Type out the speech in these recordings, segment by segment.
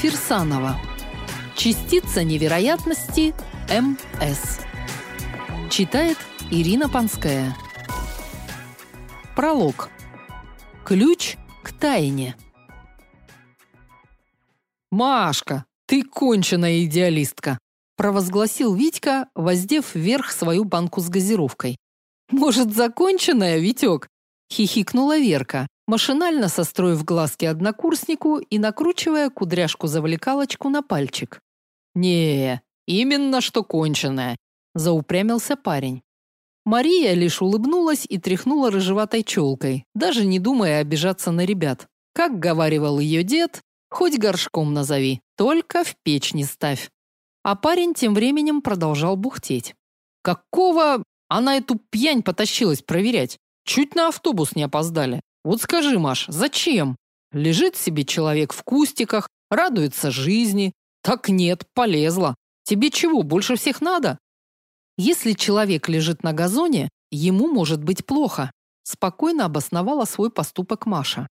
Фирсанова. Частица невероятности МС. Читает Ирина Панская. Пролог. Ключ к тайне. Машка, ты конченая идеалистка, провозгласил Витька, воздев вверх свою банку с газировкой. Может, законченная, Витек? хихикнула Верка, машинально состроив глазки однокурснику и накручивая кудряшку-завлекалочку на пальчик. Не, именно что конченая, заупрямился парень. Мария лишь улыбнулась и тряхнула рыжеватой челкой, даже не думая обижаться на ребят. Как говаривал ее дед, хоть горшком назови, только в печь не ставь. А парень тем временем продолжал бухтеть. Какого она эту пьянь потащилась проверять? Чуть на автобус не опоздали. Вот скажи, Маш, зачем? Лежит себе человек в кустиках, радуется жизни. Так нет, полезла. Тебе чего, больше всех надо? Если человек лежит на газоне, ему может быть плохо, спокойно обосновала свой поступок Маша.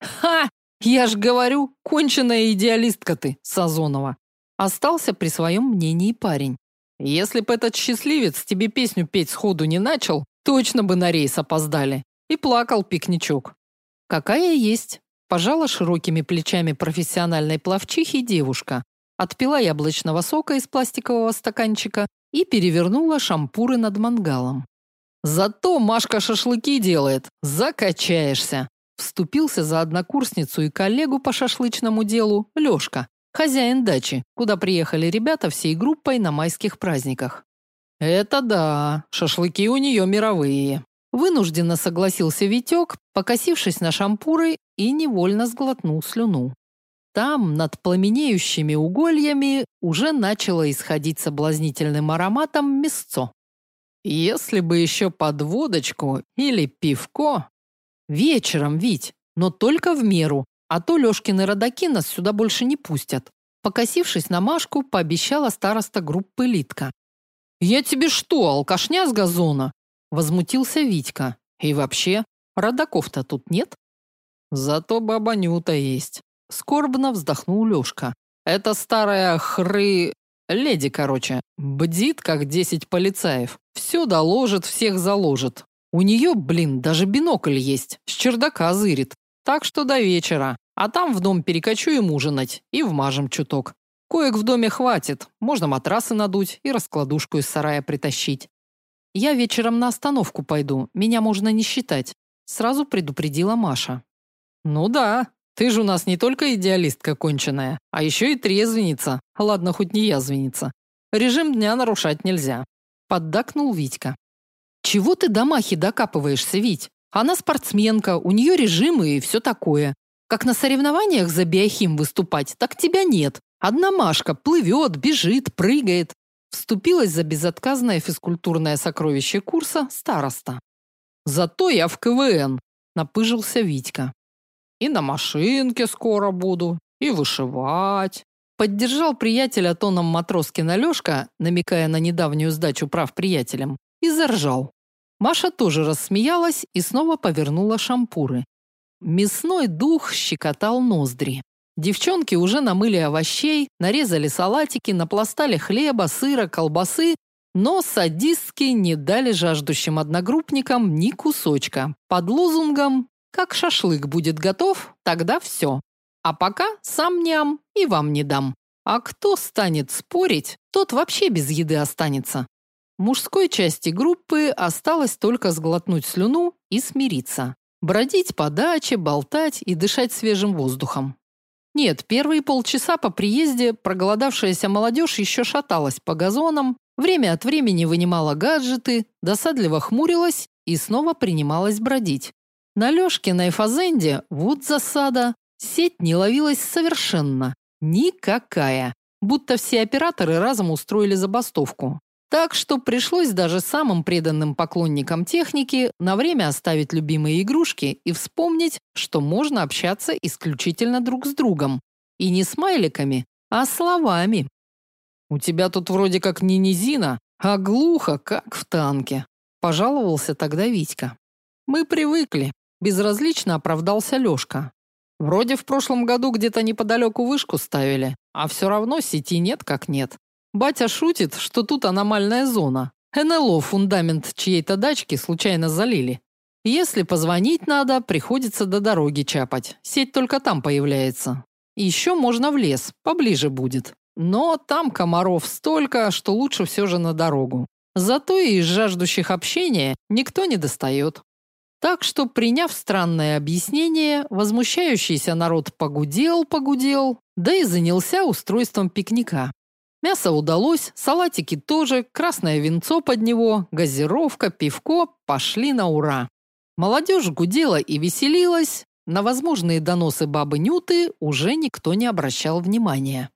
Ха, я ж говорю, конченая идеалистка ты, Сазонова. Остался при своем мнении парень. Если бы этот счастливец тебе песню петь сходу не начал, точно бы на рейс опоздали. И плакал пикничок. Какая есть. Пожала широкими плечами профессиональной пловчихи девушка. Отпила яблочного сока из пластикового стаканчика и перевернула шампуры над мангалом. Зато Машка шашлыки делает. Закачаешься. Вступился за однокурсницу и коллегу по шашлычному делу Лёшка, хозяин дачи, куда приехали ребята всей группой на майских праздниках. Это да, шашлыки у нее мировые. Вынужденно согласился Витек, покосившись на шампуры и невольно сглотнул слюну. Там, над пламенеющими угольями, уже начало исходить соблазнительным ароматом мясцо. Если бы еще под водочку или пивко. Вечером, Вить, но только в меру, а то Лёшкины родаки нас сюда больше не пустят. Покосившись на Машку, пообещала староста группы Литка. «Я тебе что, алкашня с газона?» Возмутился Витька. «И вообще, родаков-то тут нет?» «Зато баба Нюта есть», – скорбно вздохнул Лёшка. «Это старая хры... леди, короче. Бдит, как десять полицаев. Все доложит, всех заложит. У нее, блин, даже бинокль есть. С чердака зырит. Так что до вечера. А там в дом перекочуем ужинать и вмажем чуток. Коек в доме хватит. Можно матрасы надуть и раскладушку из сарая притащить. Я вечером на остановку пойду. Меня можно не считать, сразу предупредила Маша. Ну да, ты же у нас не только идеалистка конченая, а еще и трезвенница. Ладно, хоть не язвенница. Режим дня нарушать нельзя, поддакнул Витька. Чего ты до Махи докапываешься, Вить? Она спортсменка, у нее режимы и все такое. Как на соревнованиях за биохим выступать, так тебя нет. Одна Машка плывет, бежит, прыгает. Вступилась за безотказное физкультурное сокровище курса староста. Зато я в КВН, напыжился Витька. И на машинке скоро буду, и вышивать. Поддержал приятеля тоном Матроскина Лёшка, намекая на недавнюю сдачу прав приятелям, и заржал. Маша тоже рассмеялась и снова повернула шампуры. Мясной дух щекотал ноздри. Девчонки уже намыли овощей, нарезали салатики, напластали хлеба, сыра, колбасы, но садистки не дали жаждущим одногруппникам ни кусочка. Под лозунгом «Как шашлык будет готов, тогда все. А пока сам ням и вам не дам. А кто станет спорить, тот вообще без еды останется». Мужской части группы осталось только сглотнуть слюну и смириться. Бродить по даче, болтать и дышать свежим воздухом. Нет, первые полчаса по приезде проголодавшаяся молодежь еще шаталась по газонам, время от времени вынимала гаджеты, досадливо хмурилась и снова принималась бродить. На Лёшкиной фазенде, вот засада, сеть не ловилась совершенно. Никакая. Будто все операторы разом устроили забастовку. Так что пришлось даже самым преданным поклонникам техники на время оставить любимые игрушки и вспомнить, что можно общаться исключительно друг с другом. И не смайликами, а словами. У тебя тут вроде как не низина, а глухо, как в танке, пожаловался тогда Витька. Мы привыкли, безразлично оправдался Лёшка. Вроде в прошлом году где-то неподалеку вышку ставили, а все равно сети нет как нет. Батя шутит, что тут аномальная зона. НЛО фундамент чьей-то дачки случайно залили. Если позвонить надо, приходится до дороги чапать. Сеть только там появляется. Еще можно в лес, поближе будет. Но там комаров столько, что лучше все же на дорогу. Зато и из жаждущих общения никто не достает. Так что, приняв странное объяснение, возмущающийся народ погудел, погудел, да и занялся устройством пикника. Мясо удалось, салатики тоже, красное винцо под него, газировка, пивко пошли на ура. Молодежь гудела и веселилась, на возможные доносы бабы Нюты уже никто не обращал внимания.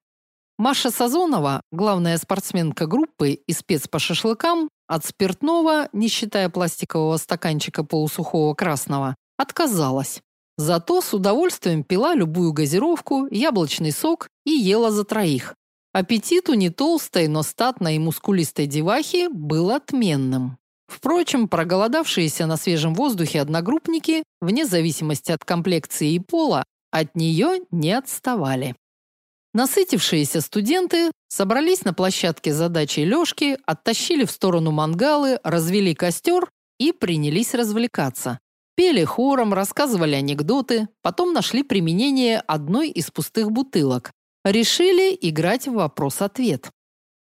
Маша Сазонова, главная спортсменка группы и спец по шашлыкам, от спиртного, не считая пластикового стаканчика полусухого красного, отказалась. Зато с удовольствием пила любую газировку, яблочный сок и ела за троих. Аппетит у не толстой, но статной и мускулистой девахи был отменным. Впрочем, проголодавшиеся на свежем воздухе одногруппники, вне зависимости от комплекции и пола, от нее не отставали. Насытившиеся студенты собрались на площадке за дачей Лёшки, оттащили в сторону мангалы, развели костер и принялись развлекаться. Пели хором, рассказывали анекдоты, потом нашли применение одной из пустых бутылок. Решили играть в вопрос-ответ.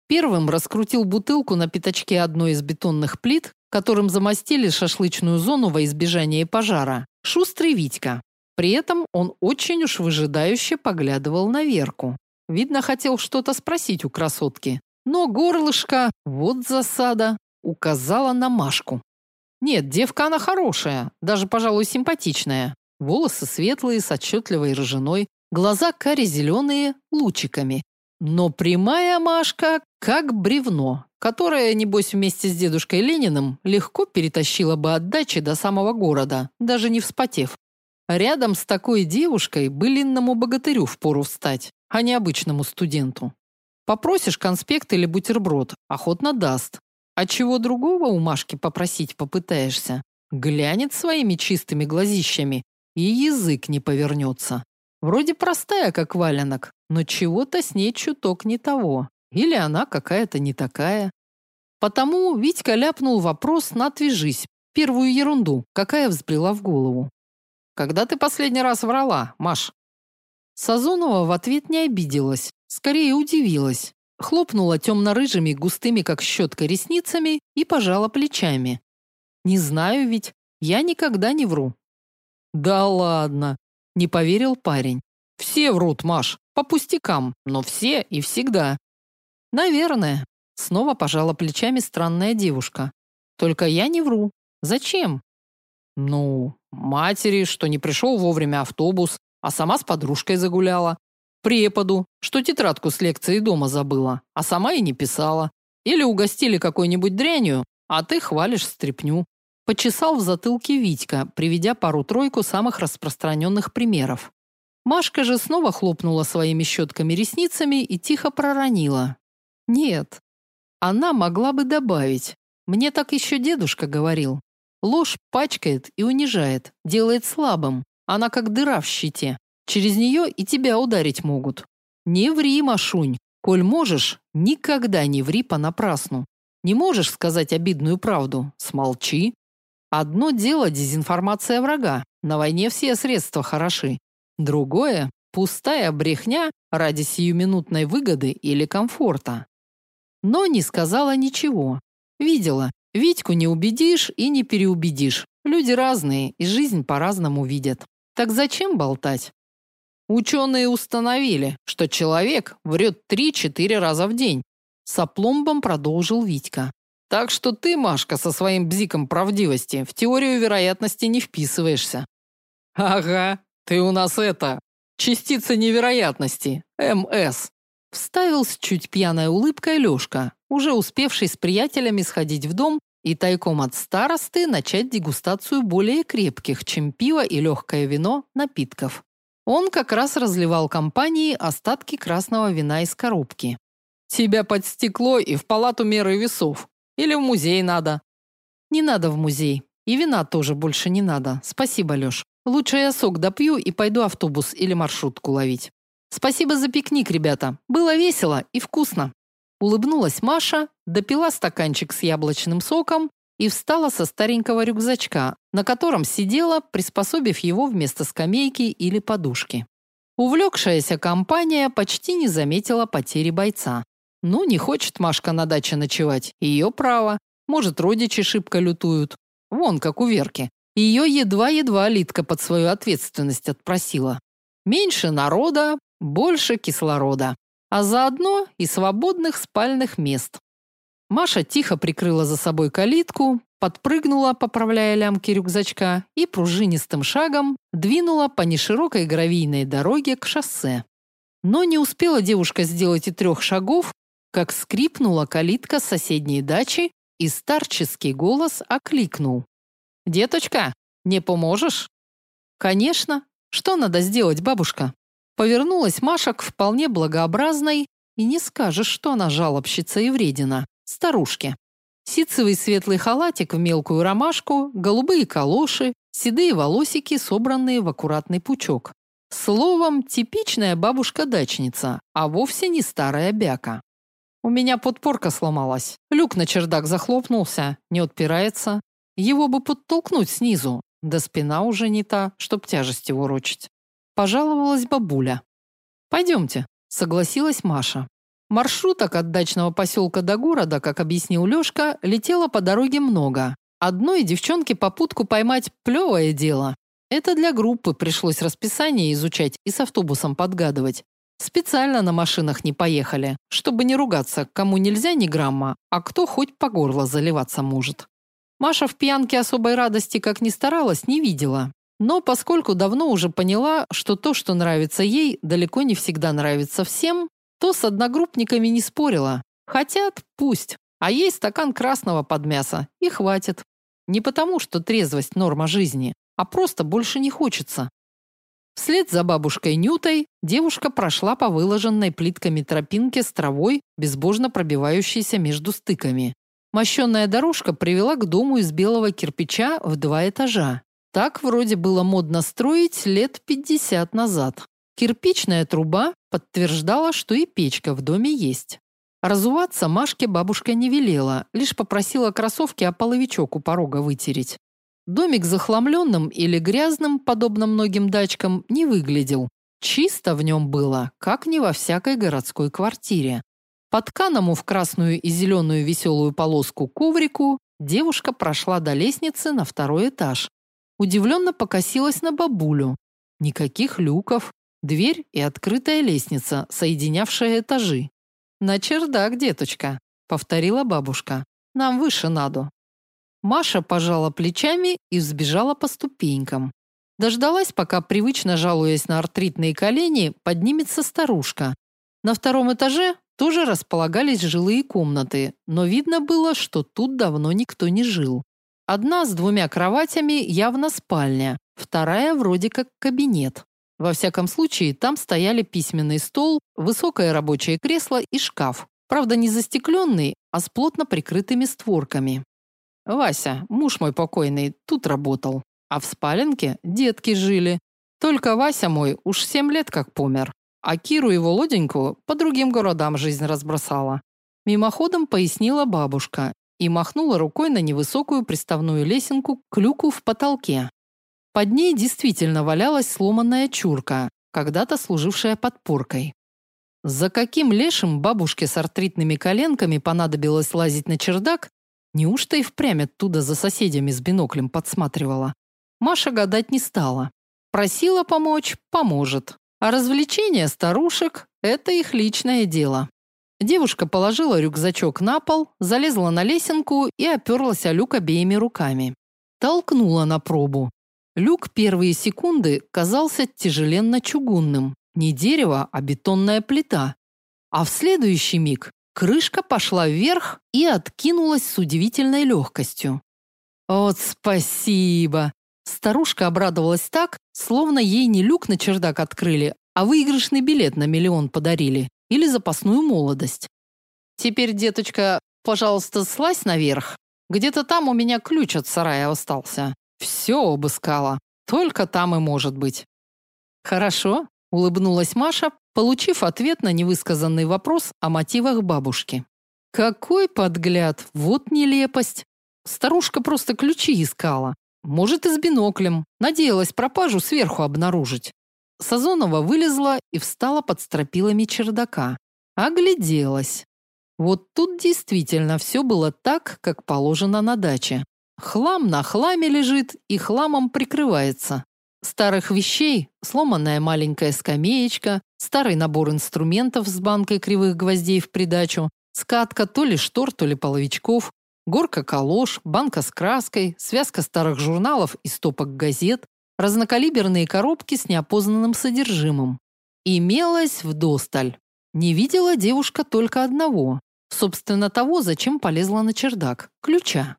Первым раскрутил бутылку на пятачке одной из бетонных плит, которым замостили шашлычную зону во избежание пожара. Шустрый Витька. При этом он очень уж выжидающе поглядывал на Верку. Видно, хотел что-то спросить у красотки. Но горлышко, вот засада, указала на Машку. Нет, девка она хорошая, даже, пожалуй, симпатичная. Волосы светлые, с отчетливой рыжиной, глаза кари-зеленые, лучиками. Но прямая Машка, как бревно, которое, небось, вместе с дедушкой Лениным легко перетащила бы от дачи до самого города, даже не вспотев. Рядом с такой девушкой былинному богатырю впору встать, а не обычному студенту. Попросишь конспект или бутерброд, охотно даст. А чего другого у Машки попросить попытаешься? Глянет своими чистыми глазищами, и язык не повернется. Вроде простая, как валенок, но чего-то с ней чуток не того. Или она какая-то не такая. Потому Витька ляпнул вопрос на «отвяжись», первую ерунду, какая взбрела в голову. Когда ты последний раз врала, Маш? Сазонова в ответ не обиделась, скорее удивилась. Хлопнула темно-рыжими, густыми как щетка ресницами и пожала плечами. Не знаю ведь, я никогда не вру. Да ладно, не поверил парень. Все врут, Маш, по пустякам, но все и всегда. Наверное, снова пожала плечами странная девушка. Только я не вру. Зачем? Ну, матери, что не пришел вовремя автобус, а сама с подружкой загуляла. Преподу, что тетрадку с лекцией дома забыла, а сама и не писала. Или угостили какой-нибудь дрянью, а ты хвалишь стряпню. Почесал в затылке Витька, приведя пару-тройку самых распространенных примеров. Машка же снова хлопнула своими щетками ресницами и тихо проронила: "Нет. Она могла бы добавить. Мне так еще дедушка говорил. Ложь пачкает и унижает, делает слабым. Она как дыра в щите. Через нее и тебя ударить могут. Не ври, Машунь. Коль можешь, никогда не ври понапрасну. Не можешь сказать обидную правду, смолчи. Одно дело дезинформация врага. На войне все средства хороши. Другое пустая брехня ради сиюминутной выгоды или комфорта. Но не сказала ничего. Видела, Витьку не убедишь и не переубедишь. Люди разные и жизнь по-разному видят. Так зачем болтать? Ученые установили, что человек врет 3-4 раза в день. С опломбом продолжил Витька. Так что ты, Машка, со своим бзиком правдивости в теорию вероятности не вписываешься. Ага, ты у нас это, частица невероятности, МС. Вставил с чуть пьяной улыбкой Лёшка, уже успевший с приятелями сходить в дом и тайком от старосты начать дегустацию более крепких, чем пиво и легкое вино, напитков. Он как раз разливал компании остатки красного вина из коробки. Тебя под стекло и в палату меры весов. Или в музей надо. Не надо в музей. И вина тоже больше не надо. Спасибо, Лёш. Лучше я сок допью и пойду автобус или маршрутку ловить. Спасибо за пикник, ребята. Было весело и вкусно. Улыбнулась Маша, допила стаканчик с яблочным соком и встала со старенького рюкзачка, на котором сидела, приспособив его вместо скамейки или подушки. Увлекшаяся компания почти не заметила потери бойца. Ну, не хочет Машка на даче ночевать, ее право. Может, родичи шибко лютуют. Вон как у Верки. Ее едва-едва Литка под свою ответственность отпросила. Меньше народа, больше кислорода, а заодно и свободных спальных мест. Маша тихо прикрыла за собой калитку, подпрыгнула, поправляя лямки рюкзачка, и пружинистым шагом двинула по неширокой гравийной дороге к шоссе. Но не успела девушка сделать и трех шагов, как скрипнула калитка соседней дачи, и старческий голос окликнул. «Деточка, не поможешь?» «Конечно. Что надо сделать, бабушка?» Повернулась Маша к вполне благообразной, и не скажешь, что она жалобщица и вредина старушке. Ситцевый светлый халатик в мелкую ромашку, голубые калоши, седые волосики, собранные в аккуратный пучок. Словом, типичная бабушка-дачница, а вовсе не старая бяка. У меня подпорка сломалась. Люк на чердак захлопнулся, не отпирается. Его бы подтолкнуть снизу, да спина уже не та, чтоб тяжести ворочить. Пожаловалась бабуля. «Пойдемте», — согласилась Маша. Маршруток от дачного поселка до города, как объяснил Лёшка, летело по дороге много. Одной девчонке попутку поймать плевое дело. Это для группы пришлось расписание изучать и с автобусом подгадывать. Специально на машинах не поехали, чтобы не ругаться, кому нельзя ни грамма, а кто хоть по горло заливаться может. Маша в пьянке особой радости, как ни старалась, не видела. Но поскольку давно уже поняла, что то, что нравится ей, далеко не всегда нравится всем, то с одногруппниками не спорила. Хотят пусть, а ей стакан красного под мясо и хватит. Не потому, что трезвость норма жизни, а просто больше не хочется. Вслед за бабушкой Нютой девушка прошла по выложенной плитками тропинке с травой, безбожно пробивающейся между стыками. Мощенная дорожка привела к дому из белого кирпича в два этажа. Так вроде было модно строить лет 50 назад. Кирпичная труба подтверждала, что и печка в доме есть. Разуваться Машке бабушка не велела, лишь попросила кроссовки о половичок у порога вытереть. Домик захламленным или грязным, подобно многим дачкам, не выглядел. Чисто в нем было, как не во всякой городской квартире. По тканому в красную и зеленую веселую полоску коврику девушка прошла до лестницы на второй этаж. Удивленно покосилась на бабулю. Никаких люков, Дверь и открытая лестница, соединявшая этажи. На чердак, деточка, повторила бабушка. Нам выше надо. Маша пожала плечами и взбежала по ступенькам. Дождалась, пока привычно жалуясь на артритные колени, поднимется старушка. На втором этаже тоже располагались жилые комнаты, но видно было, что тут давно никто не жил. Одна с двумя кроватями явно спальня, вторая вроде как кабинет. Во всяком случае, там стояли письменный стол, высокое рабочее кресло и шкаф. Правда, не застекленный, а с плотно прикрытыми створками. Вася, муж мой покойный, тут работал, а в спаленке детки жили. Только Вася мой уж семь лет как помер, а Киру и Володеньку по другим городам жизнь разбросала. Мимоходом пояснила бабушка и махнула рукой на невысокую приставную лесенку к люку в потолке. Под ней действительно валялась сломанная чурка, когда-то служившая подпоркой. За каким лешим бабушке с артритными коленками понадобилось лазить на чердак? Неужто и впрямь оттуда за соседями с биноклем подсматривала? Маша гадать не стала. Просила помочь поможет. А развлечения старушек это их личное дело. Девушка положила рюкзачок на пол, залезла на лесенку и оперлась о люк обеими руками. Толкнула на пробу. Люк первые секунды казался тяжеленно чугунным. Не дерево, а бетонная плита. А в следующий миг крышка пошла вверх и откинулась с удивительной легкостью. Вот спасибо. Старушка обрадовалась так, словно ей не люк на чердак открыли, а выигрышный билет на миллион подарили или запасную молодость. Теперь, деточка, пожалуйста, слазь наверх. Где-то там у меня ключ от сарая остался. Все обыскала. Только там и может быть. Хорошо, улыбнулась Маша, получив ответ на невысказанный вопрос о мотивах бабушки. Какой подгляд, вот нелепость. Старушка просто ключи искала. Может, и с биноклем. Надеялась пропажу сверху обнаружить. Сазонова вылезла и встала под стропилами чердака. Огляделась. Вот тут действительно все было так, как положено на даче. Хлам на хламе лежит и хламом прикрывается. Старых вещей, сломанная маленькая скамеечка, старый набор инструментов с банкой кривых гвоздей в придачу, скатка то ли штор, то ли половичков, горка калош, банка с краской, связка старых журналов и стопок газет, разнокалиберные коробки с неопознанным содержимым. Имелось вдосталь. Не видела девушка только одного, собственно того, зачем полезла на чердак ключа.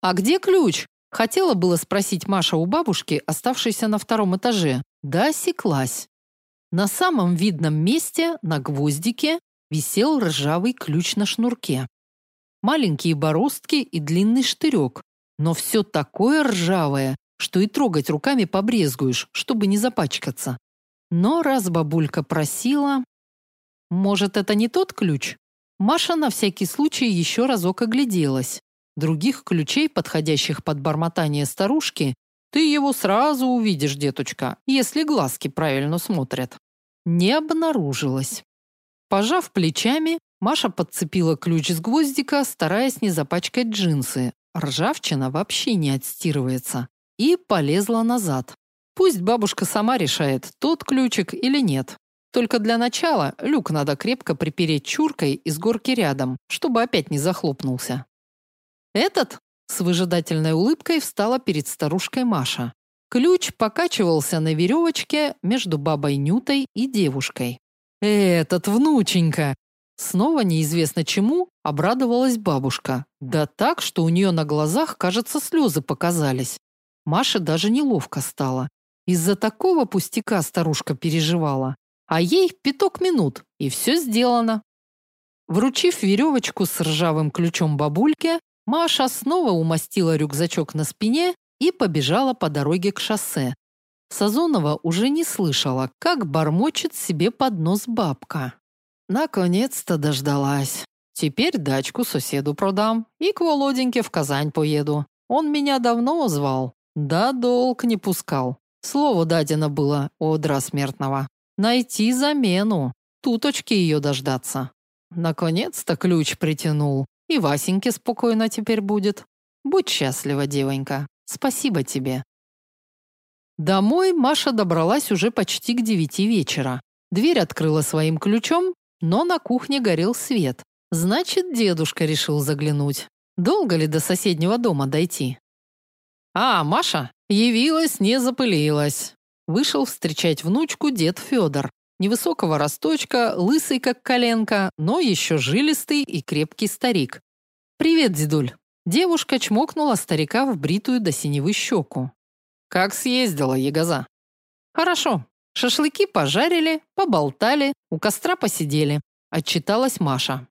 А где ключ? Хотела было спросить Маша у бабушки, оставшейся на втором этаже, да осеклась. На самом видном месте, на гвоздике, висел ржавый ключ на шнурке. Маленькие бороздки и длинный штырек, но все такое ржавое, что и трогать руками побрезгуешь, чтобы не запачкаться. Но раз бабулька просила, может, это не тот ключ? Маша на всякий случай еще разок огляделась. Других ключей, подходящих под бормотание старушки, ты его сразу увидишь, деточка, если глазки правильно смотрят. Не обнаружилось. Пожав плечами, Маша подцепила ключ с гвоздика, стараясь не запачкать джинсы. Ржавчина вообще не отстирывается. И полезла назад. Пусть бабушка сама решает, тот ключик или нет. Только для начала люк надо крепко припереть чуркой из горки рядом, чтобы опять не захлопнулся. Этот с выжидательной улыбкой встала перед старушкой Маша. Ключ покачивался на веревочке между бабой Нютой и девушкой. Этот внученька. Снова неизвестно чему обрадовалась бабушка. Да так, что у нее на глазах, кажется, слезы показались. Маше даже неловко стало. Из-за такого пустяка старушка переживала. А ей пяток минут, и все сделано. Вручив веревочку с ржавым ключом бабульке, Маша снова умастила рюкзачок на спине и побежала по дороге к шоссе. Сазонова уже не слышала, как бормочет себе под нос бабка. Наконец-то дождалась. Теперь дачку соседу продам и к Володеньке в Казань поеду. Он меня давно звал. Да долг не пускал. Слово дадено было у одра смертного. Найти замену. Туточки ее дождаться. Наконец-то ключ притянул. И Васеньке спокойно теперь будет. Будь счастлива, девонька. Спасибо тебе. Домой Маша добралась уже почти к девяти вечера. Дверь открыла своим ключом, но на кухне горел свет. Значит, дедушка решил заглянуть. Долго ли до соседнего дома дойти? А, Маша, явилась, не запылилась. Вышел встречать внучку дед Федор. Невысокого росточка, лысый как коленка, но еще жилистый и крепкий старик. Привет, дедуль. Девушка чмокнула старика в бритую до синевы щеку. Как съездила, Егоза? Хорошо. Шашлыки пожарили, поболтали, у костра посидели, отчиталась Маша.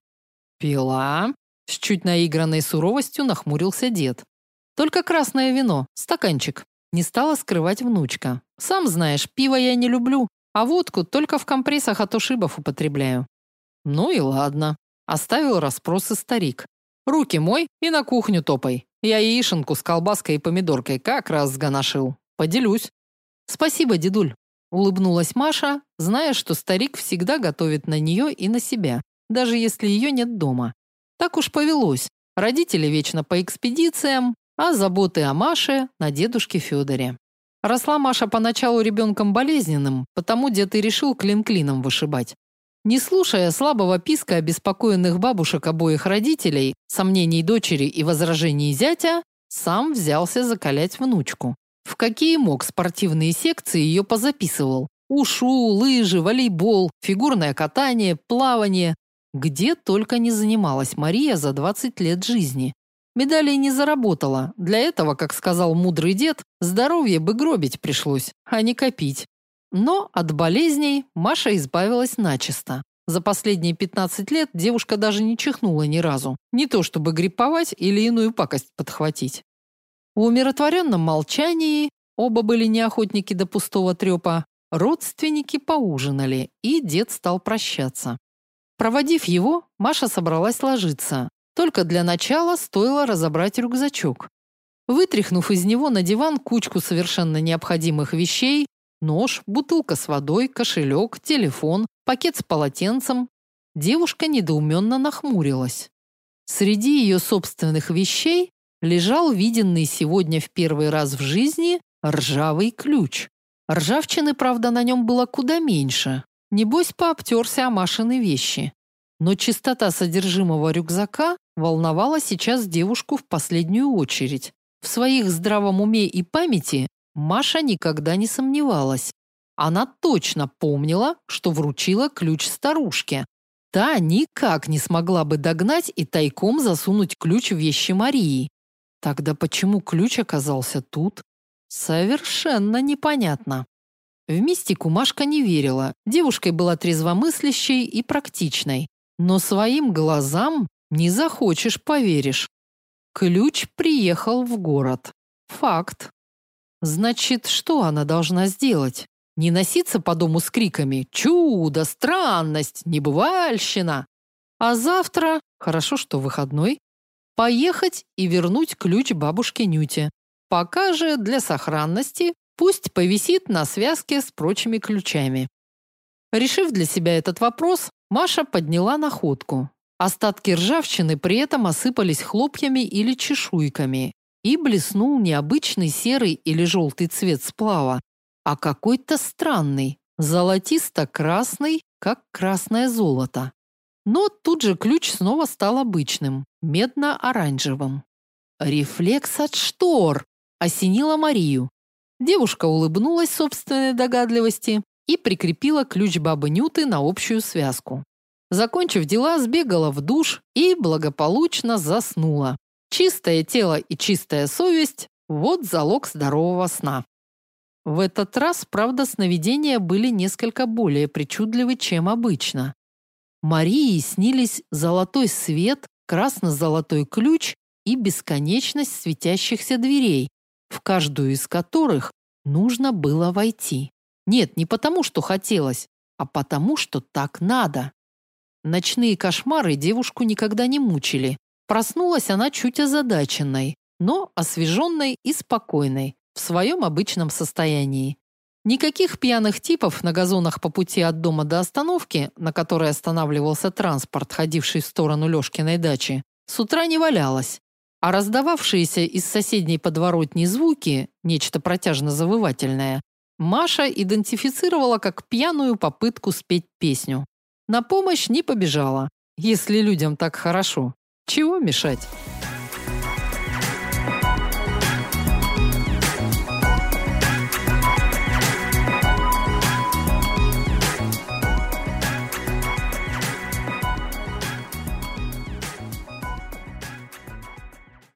Пила? С чуть наигранной суровостью нахмурился дед. Только красное вино, стаканчик. Не стала скрывать внучка. Сам знаешь, пиво я не люблю, а водку только в компрессах от ушибов употребляю. Ну и ладно. Оставил расспросы старик. Руки мой и на кухню топай. Я яишенку с колбаской и помидоркой как раз сгоношил. Поделюсь. Спасибо, дедуль. Улыбнулась Маша, зная, что старик всегда готовит на нее и на себя, даже если ее нет дома. Так уж повелось. Родители вечно по экспедициям, а заботы о Маше на дедушке Федоре. Росла Маша поначалу ребенком болезненным, потому дед и решил клин клином вышибать. Не слушая слабого писка обеспокоенных бабушек обоих родителей, сомнений дочери и возражений зятя, сам взялся закалять внучку. В какие мог спортивные секции ее позаписывал. Ушу, лыжи, волейбол, фигурное катание, плавание. Где только не занималась Мария за 20 лет жизни. Медалей не заработала. Для этого, как сказал мудрый дед, здоровье бы гробить пришлось, а не копить. Но от болезней Маша избавилась начисто. За последние 15 лет девушка даже не чихнула ни разу. Не то чтобы грипповать или иную пакость подхватить. В умиротворенном молчании оба были не охотники до пустого трепа, родственники поужинали, и дед стал прощаться. Проводив его, Маша собралась ложиться. Только для начала стоило разобрать рюкзачок. Вытряхнув из него на диван кучку совершенно необходимых вещей, нож, бутылка с водой, кошелек, телефон, пакет с полотенцем, девушка недоуменно нахмурилась. Среди ее собственных вещей лежал виденный сегодня в первый раз в жизни ржавый ключ. Ржавчины, правда, на нем было куда меньше. Небось, пообтерся о Машины вещи. Но чистота содержимого рюкзака волновала сейчас девушку в последнюю очередь. В своих здравом уме и памяти Маша никогда не сомневалась. Она точно помнила, что вручила ключ старушке. Та никак не смогла бы догнать и тайком засунуть ключ в вещи Марии. Тогда почему ключ оказался тут? Совершенно непонятно. В мистику Машка не верила. Девушкой была трезвомыслящей и практичной. Но своим глазам не захочешь, поверишь. Ключ приехал в город. Факт. Значит, что она должна сделать? Не носиться по дому с криками «Чудо! Странность! Небывальщина!» А завтра, хорошо, что выходной, поехать и вернуть ключ бабушке Нюте. Пока же для сохранности пусть повисит на связке с прочими ключами. Решив для себя этот вопрос, Маша подняла находку. Остатки ржавчины при этом осыпались хлопьями или чешуйками, и блеснул необычный серый или желтый цвет сплава, а какой-то странный, золотисто-красный, как красное золото. Но тут же ключ снова стал обычным, медно-оранжевым. Рефлекс от штор осенила Марию. Девушка улыбнулась собственной догадливости и прикрепила ключ бабы Нюты на общую связку. Закончив дела, сбегала в душ и благополучно заснула. Чистое тело и чистая совесть вот залог здорового сна. В этот раз, правда, сновидения были несколько более причудливы, чем обычно. Марии снились золотой свет, красно-золотой ключ и бесконечность светящихся дверей, в каждую из которых нужно было войти. Нет, не потому, что хотелось, а потому, что так надо. Ночные кошмары девушку никогда не мучили. Проснулась она чуть озадаченной, но освеженной и спокойной, в своем обычном состоянии. Никаких пьяных типов на газонах по пути от дома до остановки, на которой останавливался транспорт, ходивший в сторону Лёшкиной дачи, с утра не валялось. А раздававшиеся из соседней подворотни звуки, нечто протяжно-завывательное, Маша идентифицировала как пьяную попытку спеть песню. На помощь не побежала. Если людям так хорошо, чего мешать?